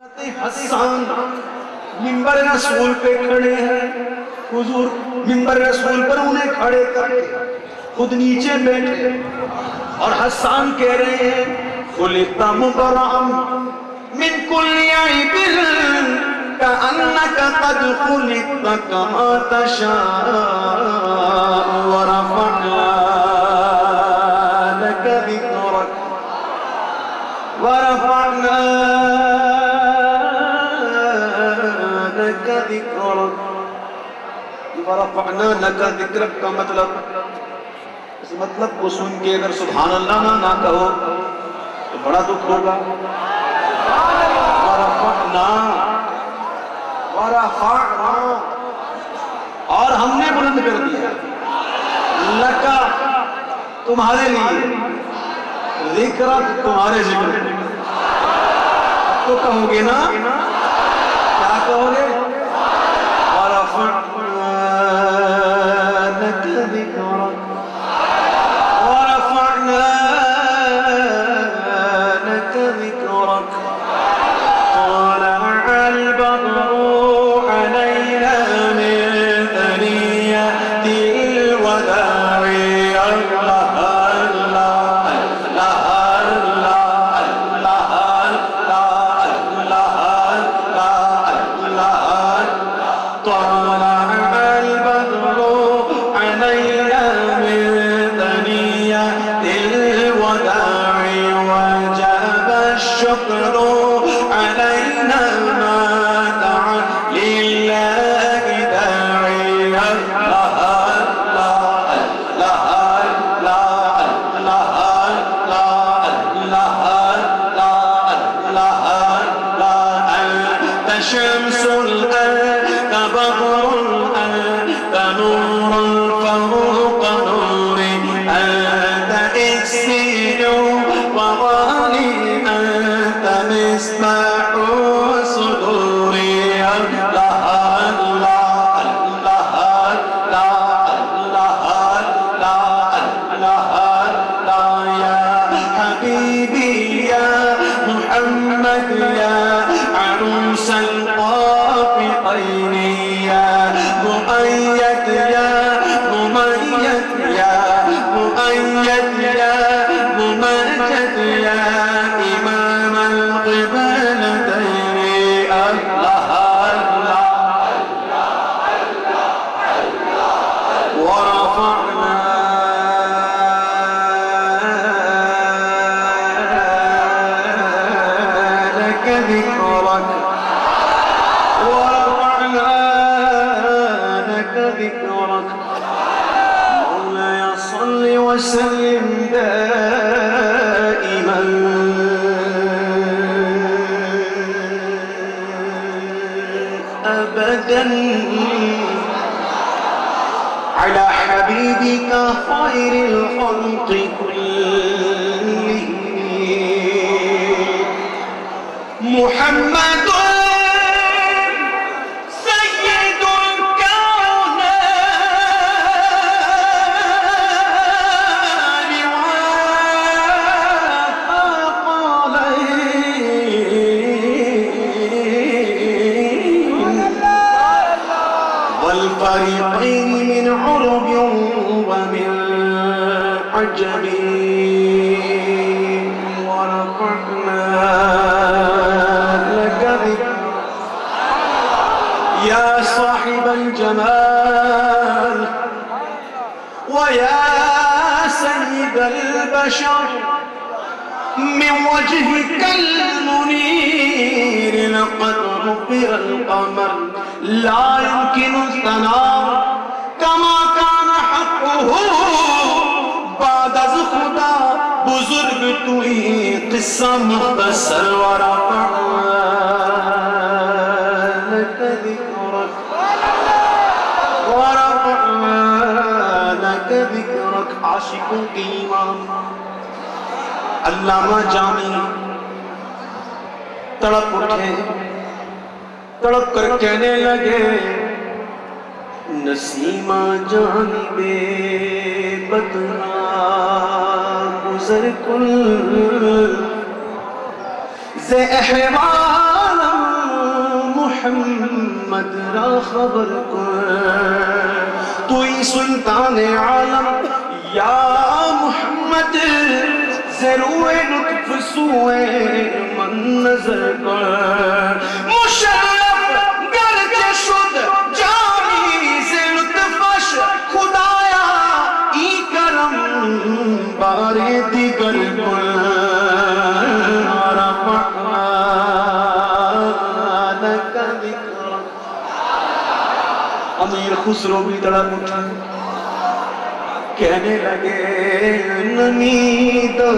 حسان ممبر رسول پہ کھڑے ہیں۔ حضور ممبر رسول پر انہیں کھڑے کر کے خود نیچے بیٹھے اور حسان کہہ رہے ہیں خلقت مبرعم من کل عیب کأنک قد خلقت کما تشاء۔ لك ذکرک ورفعنا لك ذکرک کا مطلب اس مطلب کو سن کے اگر سبحان اللہ نہ نہ کہو تو بڑا دکھ ہوگا۔ ورفعنا۔ ورفعنا۔ اور ہم نے بلند کر دیا۔ لکا تمہارے لیے۔ ذکرت تمہارے ذکر۔ تو کہو گے نا؟ کیا کہو گے؟ سبحان الشمس الآن بغر الآن نور الفروق نور آن إكسير وغير مؤيد يا ممجد يا إمام القبى مولاي صل وسلم دائما. أبدا. على حبيبك خير الخلق كلهم. محمد والفريقين من عرب ومن عجب ورفعنا لك ذكرك. يا صاحب الجمال ويا سيد البشر. من وجهك المنير لقد غفر القمر. لا يمكن الثناء كما كان حقه بعد از خدا بزرگ تو ہی قصہ مختصر ورفعنا لك ذكرك. ورفعنا لك ذكرك. عاشقوں کے امام علامہ جامی تڑپ اٹھے. تڑپ کر کہنے لگے، نسیمہ جہانی بے بدنا گزر کل۔ سے احوال محمد را خبر کل تو ہی سلطان عالم، یا محمد، ضرور لطف سوئے من نظر کر مشاہد امیر خسرو بھی دڑک اٹھا کہنے لگے نمی دو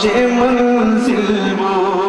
چے منزل بو۔